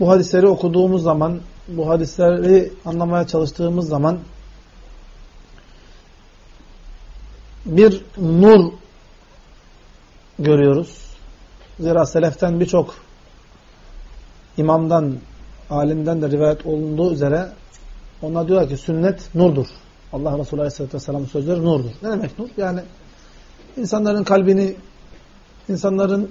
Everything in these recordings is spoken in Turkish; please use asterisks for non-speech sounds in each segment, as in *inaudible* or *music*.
bu hadisleri okuduğumuz zaman, bu hadisleri anlamaya çalıştığımız zaman bir nur görüyoruz. Zira seleften birçok imamdan, alimden de rivayet olunduğu üzere onlar diyorlar ki sünnet nurdur. Allah Resulü Aleyhisselatü Vesselam'ın sözleri nurdur. Ne demek nur? Yani insanların kalbini, insanların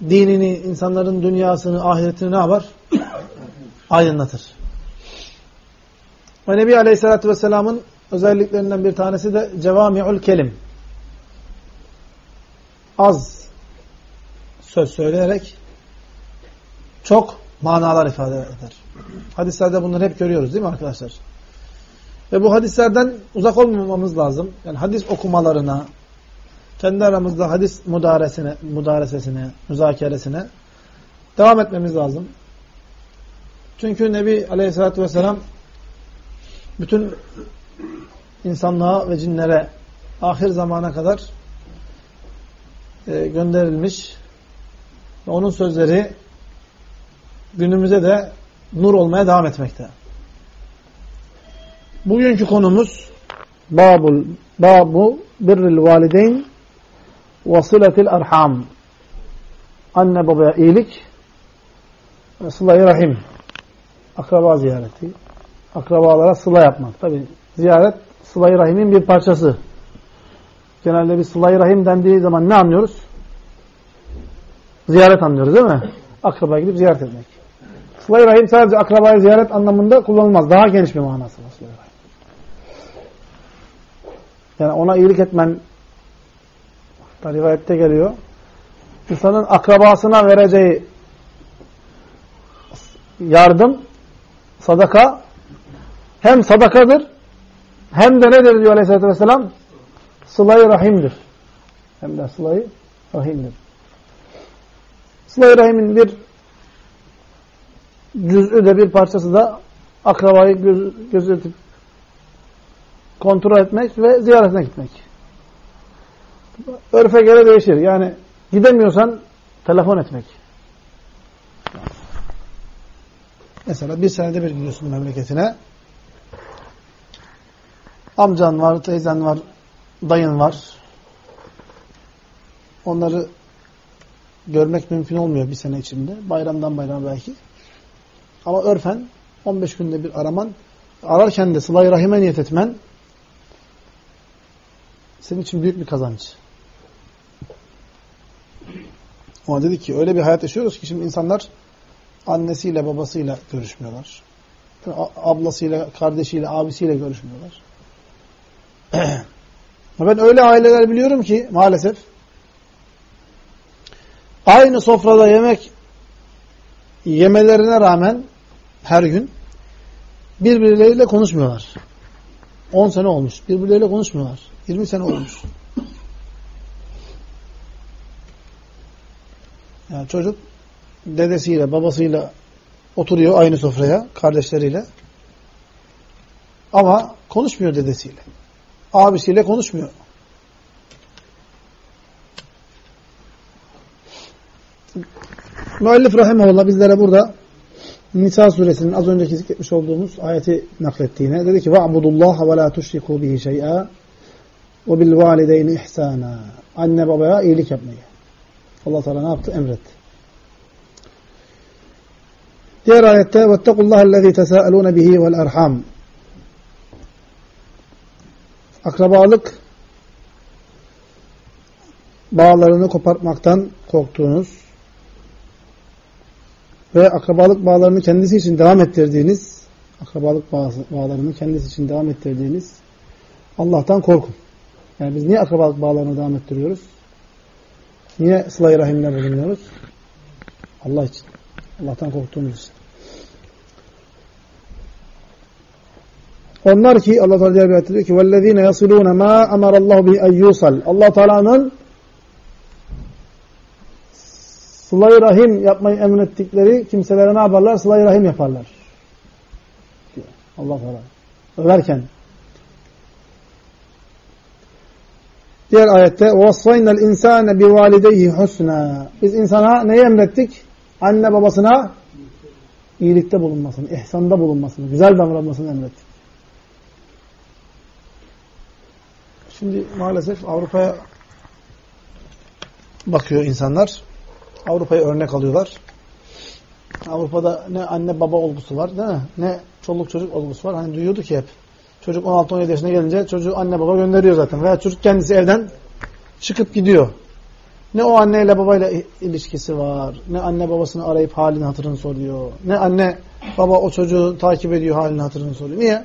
dinini, insanların dünyasını, ahiretini ne yapar? *coughs* Aydınlatır. Ve Nebi Aleyhisselatü Vesselam'ın özelliklerinden bir tanesi de cevami'ul kelim. Az söz söyleyerek çok manalar ifade eder. Hadislerde bunları hep görüyoruz değil mi arkadaşlar? Ve bu hadislerden uzak olmamamız lazım. Yani hadis okumalarına, kendi aramızda hadis mudaresine, mudaresesine, müzakeresine devam etmemiz lazım. Çünkü Nebi Aleyhisselatü Vesselam bütün insanlığa ve cinlere ahir zamana kadar e, gönderilmiş ve onun sözleri günümüze de nur olmaya devam etmekte. Bugünkü konumuz babul babu birril valideyn ve sıletil arham. Anne babaya iyilik ve sıla rahim. Akraba ziyareti. Akrabalara sıla yapmak. Tabi ziyaret sıla rahimin bir parçası. Genelde bir sıla rahim dendiği zaman ne anlıyoruz? Ziyaret anlıyoruz değil mi? Akrabaya gidip ziyaret etmek. Sıla rahim sadece akrabayı ziyaret anlamında kullanılmaz. Daha geniş bir manası var sıla rahim. Yani ona iyilik etmen da rivayette geliyor. İnsanın akrabasına vereceği yardım, sadaka hem sadakadır hem de nedir diyor Aleyhisselatü Vesselam? Sıla-i Rahim'dir. Hem de sıla-i Rahim'dir. Sıla-i Rahim'in bir cüz'ü de bir parçası da akrabayı göz, gözetip kontrol etmek ve ziyaretine gitmek. Örfe göre değişir. Yani gidemiyorsan telefon etmek. Mesela bir senede bir gidiyorsun memleketine. Amcan var, teyzen var, dayın var. Onları görmek mümkün olmuyor bir sene içinde. Bayramdan bayrama belki. Ama örfen 15 günde bir araman, ararken de sıla rahime niyet etmen senin için büyük bir kazanç. Ama dedi ki öyle bir hayat yaşıyoruz ki şimdi insanlar annesiyle babasıyla görüşmüyorlar. Ablasıyla, kardeşiyle, abisiyle görüşmüyorlar. *clears throat* ben öyle aileler biliyorum ki maalesef aynı sofrada yemek yemelerine rağmen her gün birbirleriyle konuşmuyorlar. 10 sene olmuş. Birbirleriyle konuşmuyorlar. 20 sene olmuş. Yani çocuk dedesiyle, babasıyla oturuyor aynı sofraya, kardeşleriyle. Ama konuşmuyor dedesiyle. Abisiyle konuşmuyor. Müellif Rahimahullah bizlere burada Nisa suresinin az önceki zikretmiş olduğumuz ayeti naklettiğine dedi ki وَعْبُدُ اللّٰهَ وَلَا تُشْرِكُوا بِهِ شَيْئًا وَبِالْوَالِدَيْنِ اِحْسَانًا Anne babaya iyilik yapmayı. Allah Teala ne yaptı? Emretti. Diğer ayette وَاتَّقُوا اللّٰهَ الَّذ۪ي تَسَاءَلُونَ بِهِ وَالْاَرْحَامِ Akrabalık bağlarını kopartmaktan korktuğunuz ve akrabalık bağlarını kendisi için devam ettirdiğiniz akrabalık bağlarını kendisi için devam ettirdiğiniz Allah'tan korkun. Yani biz niye akrabalık bağlarını devam ettiriyoruz? Niye sıla-i rahimle bulunuyoruz? Allah için. Allah'tan korktuğumuz için. Onlar ki Allah Teala diğer bir ayette diyor ki vellezine yasiluna ma emarallahu bi eyyusal. Allah Teala'nın sıla rahim yapmayı emrettikleri kimselere ne yaparlar? sıla rahim yaparlar. Allah Teala. Överken. Diğer ayette وَوَصَّيْنَا الْاِنْسَانَ بِوَالِدَيْهِ حُسْنًا Biz insana neyi emrettik? Anne babasına iyilikte bulunmasını, ihsanda bulunmasını, güzel davranmasını emretti. Şimdi maalesef Avrupa'ya bakıyor insanlar. Avrupa'yı örnek alıyorlar. Avrupa'da ne anne baba olgusu var değil mi? Ne çoluk çocuk olgusu var. Hani duyuyorduk ya hep. Çocuk 16-17 yaşına gelince çocuğu anne baba gönderiyor zaten. Veya çocuk kendisi evden çıkıp gidiyor. Ne o anneyle babayla ilişkisi var. Ne anne babasını arayıp halini hatırını soruyor. Ne anne baba o çocuğu takip ediyor halini hatırını soruyor. Niye?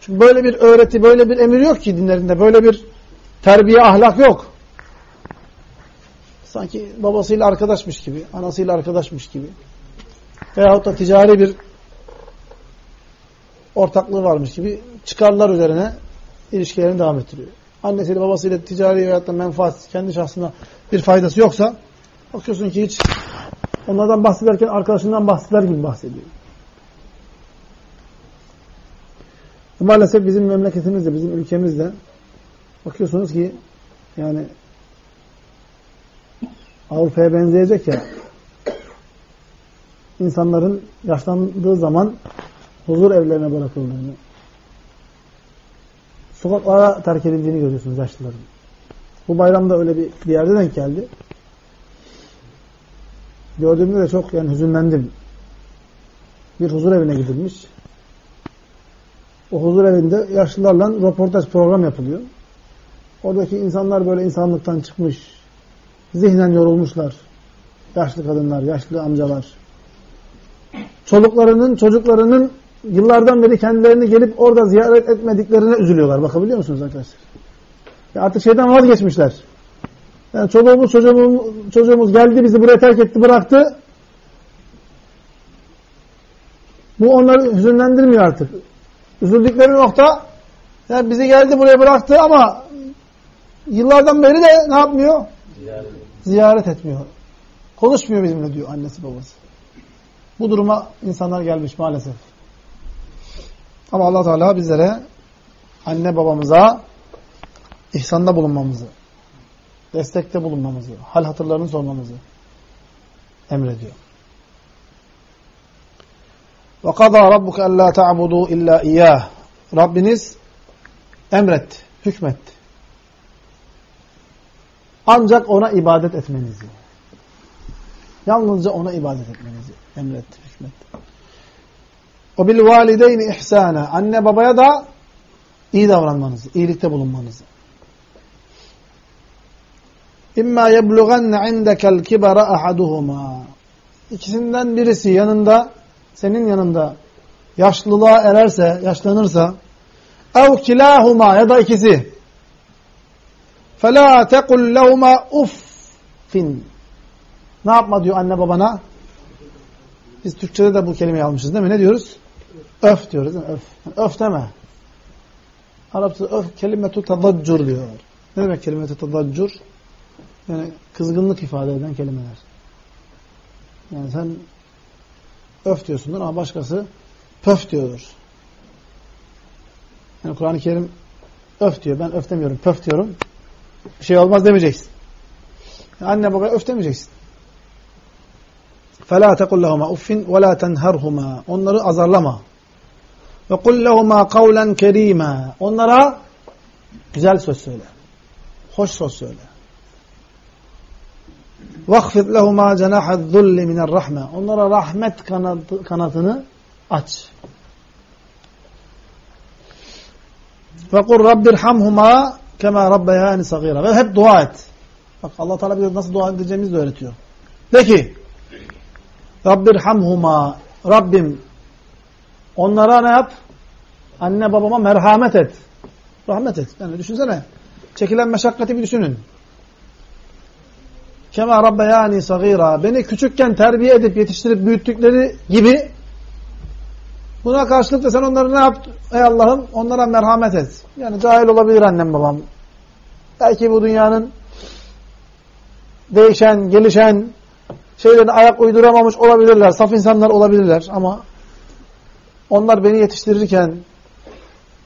Çünkü böyle bir öğreti, böyle bir emir yok ki dinlerinde. Böyle bir terbiye, ahlak yok. Sanki babasıyla arkadaşmış gibi, anasıyla arkadaşmış gibi. Veyahut da ticari bir ortaklığı varmış gibi çıkarlar üzerine ilişkilerini devam ettiriyor. Annesiyle babasıyla ticari da menfaat kendi şahsına bir faydası yoksa bakıyorsun ki hiç onlardan bahsederken arkadaşından bahseder gibi bahsediyor. Maalesef bizim memleketimizde, bizim ülkemizde bakıyorsunuz ki yani Avrupa'ya benzeyecek ya insanların yaşlandığı zaman huzur evlerine bırakıldığını, sokaklara terk edildiğini görüyorsunuz yaşlıların. Bu bayramda öyle bir, bir yerde denk geldi. Gördüğümde de çok yani hüzünlendim. Bir huzur evine gidilmiş. O huzur evinde yaşlılarla röportaj program yapılıyor. Oradaki insanlar böyle insanlıktan çıkmış. Zihnen yorulmuşlar. Yaşlı kadınlar, yaşlı amcalar. Çoluklarının, çocuklarının yıllardan beri kendilerini gelip orada ziyaret etmediklerine üzülüyorlar. Bakabiliyor musunuz arkadaşlar? Ya artık şeyden vazgeçmişler. Yani çoluğumuz, çocuğumuz, çocuğumuz geldi, bizi buraya terk etti, bıraktı. Bu onları hüzünlendirmiyor artık. Üzüldükleri nokta yani bizi geldi buraya bıraktı ama yıllardan beri de ne yapmıyor? Ziyaret, Ziyaret etmiyor. Konuşmuyor bizimle diyor annesi babası. Bu duruma insanlar gelmiş maalesef. Ama allah Teala bizlere anne babamıza ihsanda bulunmamızı, destekte bulunmamızı, hal hatırlarını sormamızı emrediyor. وَقَضَى رَبُّكَ أَلَّا تَعْبُدُوا اِلَّا اِيَّهِ Rabbiniz emretti, hükmetti. Ancak ona ibadet etmenizi. Yalnızca ona ibadet etmenizi emretti, hükmetti. O bil valideyni ihsana. Anne babaya da iyi davranmanızı, iyilikte bulunmanızı. İmma yeblugenne indekel kibara ahaduhuma. İkisinden birisi yanında, senin yanında yaşlılığa ererse, yaşlanırsa ev kilahuma ya da ikisi فَلَا تَقُلْ لَهُمَا uffin. Ne yapma diyor anne babana? Biz Türkçe'de de bu kelimeyi almışız değil mi? Ne diyoruz? Öf diyoruz değil mi? Öf. Yani öf deme. Arapçada öf kelimetu tadaccur diyorlar. Ne demek kelimetu tadaccur? Yani kızgınlık ifade eden kelimeler. Yani sen öf diyorsundur ama başkası pöf diyordur. Yani Kur'an-ı Kerim öf diyor. Ben öf demiyorum. Pöf diyorum. Bir şey olmaz demeyeceksin. Yani anne baba öf demeyeceksin. فَلَا تَقُلْ لَهُمَا اُفِّنْ وَلَا تَنْهَرْهُمَا Onları azarlama. Ve kul lehuma kavlen kerima. Onlara güzel söz söyle. Hoş söz söyle. Vakfid lehuma cenahad zulli minel rahme. Onlara rahmet kanatı, kanatını aç. Ve kul rabbirhamhuma kema rabbeyani sagira. Ve hep dua et. Bak Allah Teala bize nasıl dua edeceğimizi de öğretiyor. De ki Rabbirhamhuma Rabbim Onlara ne yap? Anne babama merhamet et. Rahmet et. Yani düşünsene. Çekilen meşakkati bir düşünün. Kema rabbeyani sagira. Beni küçükken terbiye edip yetiştirip büyüttükleri gibi buna karşılık da sen onları ne yap? Ey Allah'ım onlara merhamet et. Yani cahil olabilir annem babam. Belki bu dünyanın değişen, gelişen şeylerine ayak uyduramamış olabilirler. Saf insanlar olabilirler ama onlar beni yetiştirirken,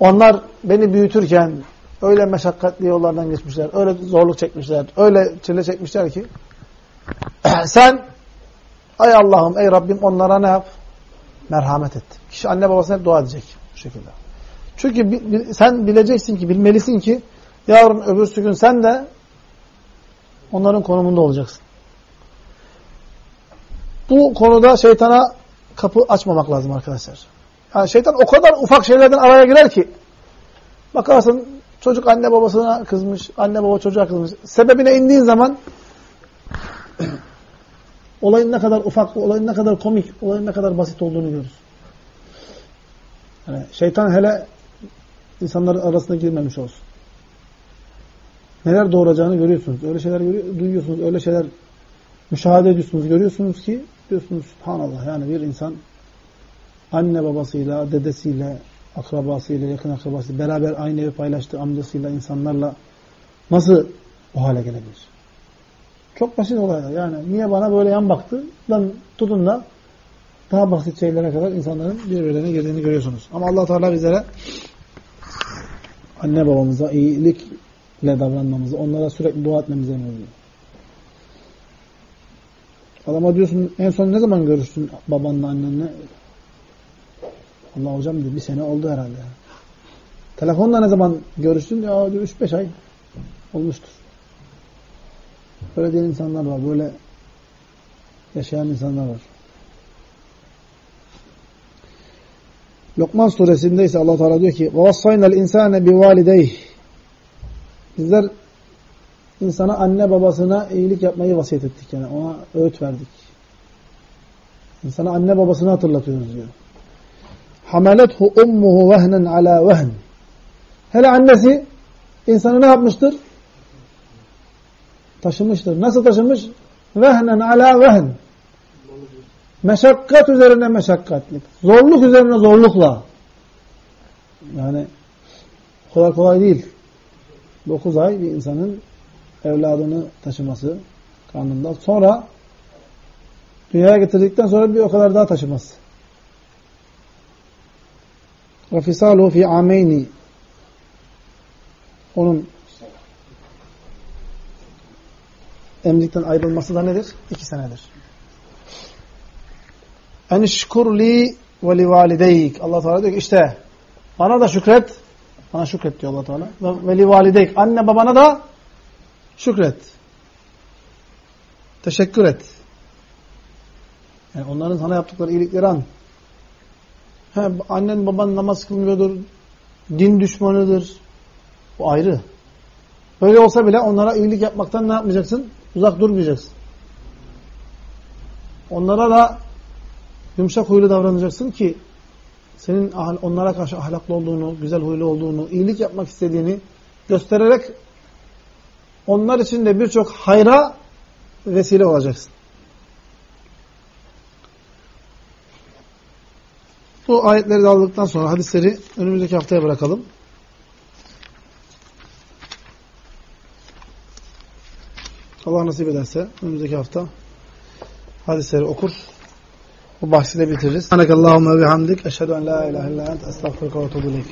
onlar beni büyütürken öyle meşakkatli yollardan geçmişler, öyle zorluk çekmişler, öyle çile çekmişler ki *clears throat* sen, ay Allah'ım, ey Rabbim onlara ne yap? Merhamet et. Kişi anne babasına hep dua edecek bu şekilde. Çünkü sen bileceksin ki, bilmelisin ki yarın öbürsü gün sen de onların konumunda olacaksın. Bu konuda şeytana kapı açmamak lazım arkadaşlar. Yani şeytan o kadar ufak şeylerden araya girer ki bakarsın çocuk anne babasına kızmış, anne baba çocuğa kızmış. Sebebine indiğin zaman *clears throat* olayın ne kadar ufak, olayın ne kadar komik, olayın ne kadar basit olduğunu görürüz. Yani şeytan hele insanların arasına girmemiş olsun. Neler doğuracağını görüyorsunuz. Öyle şeyler duyuyorsunuz, öyle şeyler müşahede ediyorsunuz, görüyorsunuz ki diyorsunuz subhanallah yani bir insan anne babasıyla, dedesiyle, akrabasıyla, yakın akrabasıyla beraber aynı evi paylaştığı amcasıyla, insanlarla nasıl o hale gelebilir? Çok basit olaylar. Yani niye bana böyle yan baktı? Lan tutun da daha basit şeylere kadar insanların birbirlerine girdiğini görüyorsunuz. Ama allah Teala bizlere anne babamıza iyilikle davranmamızı, onlara sürekli dua etmemizi emrediyor. Adama diyorsun en son ne zaman görüştün babanla annenle? Allah hocam diyor bir sene oldu herhalde. Telefonla ne zaman görüştün? Ya diyor 3-5 ay olmuştur. Böyle diyen insanlar var. Böyle yaşayan insanlar var. Lokman suresinde ise Allah Teala diyor ki: "Vassayna insane bivalideyh." Bizler insana anne babasına iyilik yapmayı vasiyet ettik yani ona öğüt verdik. İnsana anne babasını hatırlatıyoruz diyor. Hamelethu ummuhu vehnen ala vehn. Hele annesi insanı ne yapmıştır? Taşımıştır. Nasıl taşımış? Vehnen ala vehn. Meşakkat üzerine meşakkatlik. Zorluk üzerine zorlukla. Yani kolay kolay değil. 9 ay bir insanın evladını taşıması karnında. Sonra dünyaya getirdikten sonra bir o kadar daha taşıması. Rafisalu fi ameyni onun emzikten ayrılması da nedir? İki senedir. Enşkurli ve li valideyk. Allah Teala diyor ki işte bana da şükret. Bana şükret diyor Allah Teala. Ve li valideyk. Anne babana da şükret. Teşekkür et. Yani onların sana yaptıkları iyilikleri an. He, annen baban namaz kılmıyordur. Din düşmanıdır. Bu ayrı. Böyle olsa bile onlara iyilik yapmaktan ne yapmayacaksın? Uzak durmayacaksın. Onlara da yumuşak huylu davranacaksın ki senin onlara karşı ahlaklı olduğunu, güzel huylu olduğunu, iyilik yapmak istediğini göstererek onlar için de birçok hayra vesile olacaksın. Bu ayetleri de aldıktan sonra hadisleri önümüzdeki haftaya bırakalım. Allah nasip ederse önümüzdeki hafta hadisleri okur. Bu bahsi de bitiririz. Subhanakallahumma ve bihamdik. Eşhedü en la ilahe illa ente estağfurullah ve etûbü